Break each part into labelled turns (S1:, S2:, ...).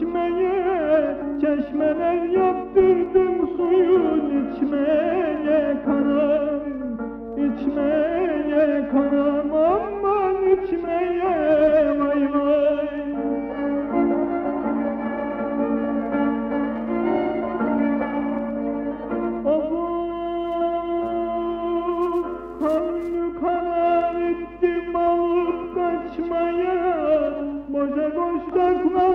S1: içmeye Çeşmeler yaptırdım suyun içmeye kanam içmeye kanam aman içmeye vay vay. Aman kanlı karar ettim alıp kaçmaya Bekle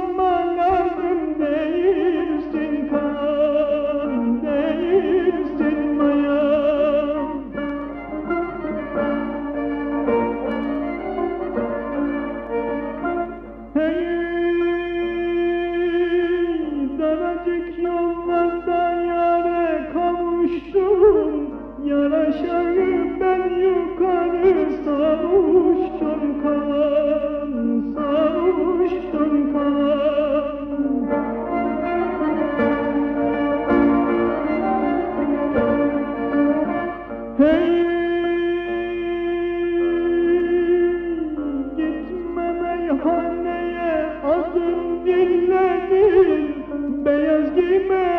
S1: bem as.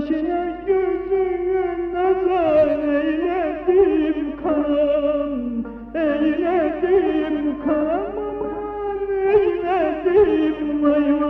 S1: Kaşına gözüne nazar eyledim Kan eyledim kan aman eyledim vay